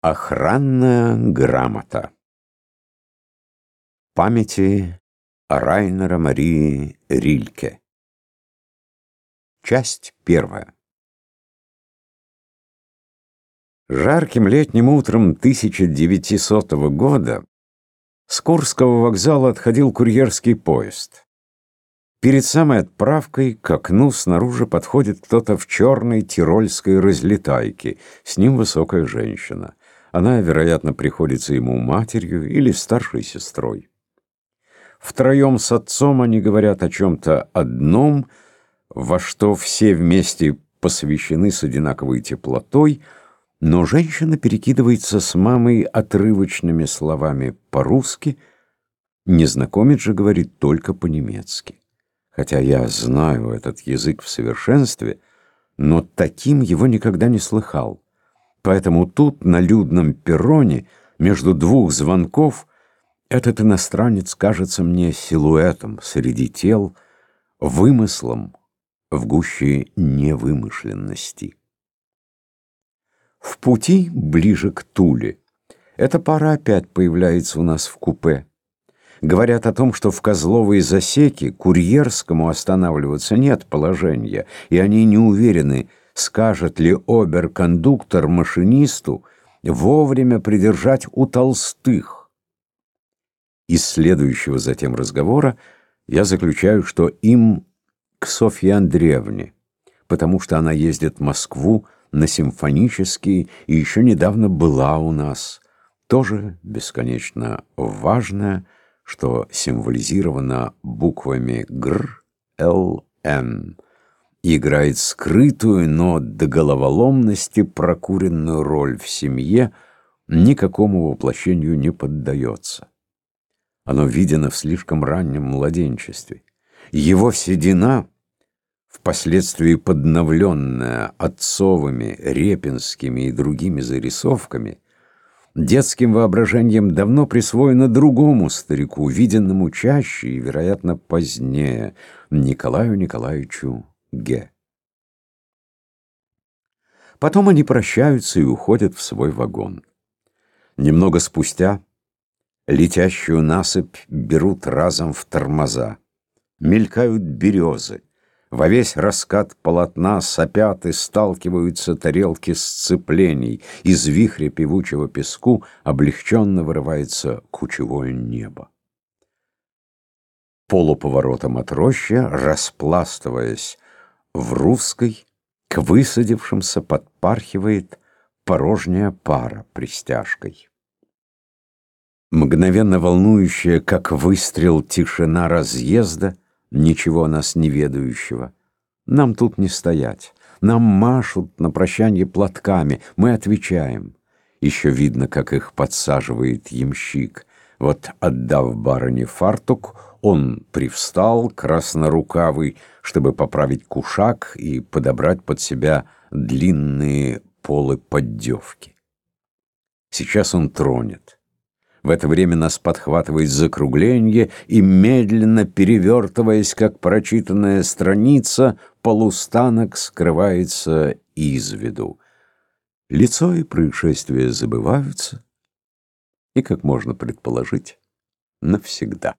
Охранная грамота Памяти Райнера Марии Рильке Часть первая Жарким летним утром 1900 года с Курского вокзала отходил курьерский поезд. Перед самой отправкой к окну снаружи подходит кто-то в черной тирольской разлетайке, с ним высокая женщина. Она, вероятно, приходится ему матерью или старшей сестрой. Втроем с отцом они говорят о чем-то одном, во что все вместе посвящены с одинаковой теплотой, но женщина перекидывается с мамой отрывочными словами по-русски, незнакомец же говорит только по-немецки. Хотя я знаю этот язык в совершенстве, но таким его никогда не слыхал. Поэтому тут, на людном перроне, между двух звонков, этот иностранец кажется мне силуэтом среди тел, вымыслом в гуще невымышленности. В пути, ближе к Туле, эта пара опять появляется у нас в купе. Говорят о том, что в Козловой засеке курьерскому останавливаться нет положения, и они не уверены, скажет ли оберкондуктор машинисту вовремя придержать у толстых. Из следующего затем разговора я заключаю, что им к Софье Андреевне, потому что она ездит в Москву на симфонический и еще недавно была у нас. Тоже бесконечно важное, что символизировано буквами ГР, Л, Н играет скрытую, но до головоломности прокуренную роль в семье, никакому воплощению не поддается. Оно видено в слишком раннем младенчестве. Его седина, впоследствии подновленная отцовыми, репинскими и другими зарисовками, детским воображением давно присвоена другому старику, виденному чаще и, вероятно, позднее, Николаю Николаевичу Г. Потом они прощаются и уходят в свой вагон. Немного спустя летящую насыпь берут разом в тормоза. Мелькают березы. Во весь раскат полотна сопят и сталкиваются тарелки сцеплений. Из вихря певучего песку облегченно вырывается кучевое небо. Полуповоротом от рощи, распластываясь в русской к высадившимся подпархивает порожняя пара пристяжкой. Мгновенно волнующая, как выстрел, тишина разъезда, ничего нас не ведающего. Нам тут не стоять. Нам машут на прощанье платками. Мы отвечаем. Еще видно, как их подсаживает ямщик. Вот, отдав барыне фартук, он привстал, краснорукавый, чтобы поправить кушак и подобрать под себя длинные полы поддевки. Сейчас он тронет. В это время нас подхватывает закругление и, медленно перевертываясь, как прочитанная страница, полустанок скрывается из виду. Лицо и происшествия забываются, и, как можно предположить, навсегда.